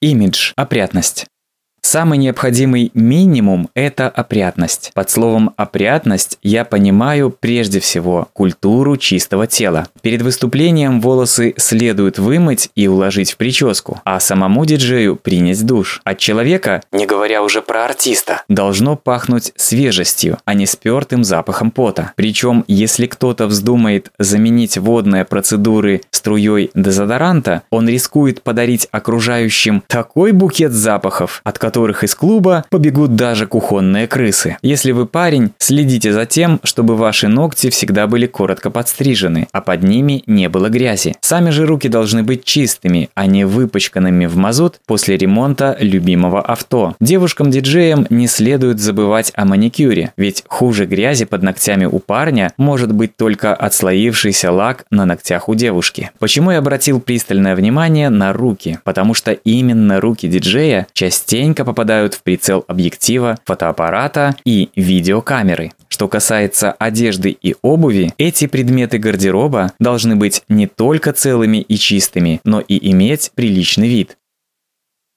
Имидж – опрятность. Самый необходимый минимум – это опрятность. Под словом «опрятность» я понимаю прежде всего культуру чистого тела. Перед выступлением волосы следует вымыть и уложить в прическу, а самому диджею принять душ. От человека, не говоря уже про артиста, должно пахнуть свежестью, а не спертым запахом пота. Причем, если кто-то вздумает заменить водные процедуры струей дезодоранта, он рискует подарить окружающим такой букет запахов, от которых которых из клуба побегут даже кухонные крысы. Если вы парень, следите за тем, чтобы ваши ногти всегда были коротко подстрижены, а под ними не было грязи. Сами же руки должны быть чистыми, а не выпачканными в мазут после ремонта любимого авто. Девушкам-диджеям не следует забывать о маникюре, ведь хуже грязи под ногтями у парня может быть только отслоившийся лак на ногтях у девушки. Почему я обратил пристальное внимание на руки? Потому что именно руки диджея частенько попадают в прицел объектива, фотоаппарата и видеокамеры. Что касается одежды и обуви, эти предметы гардероба должны быть не только целыми и чистыми, но и иметь приличный вид.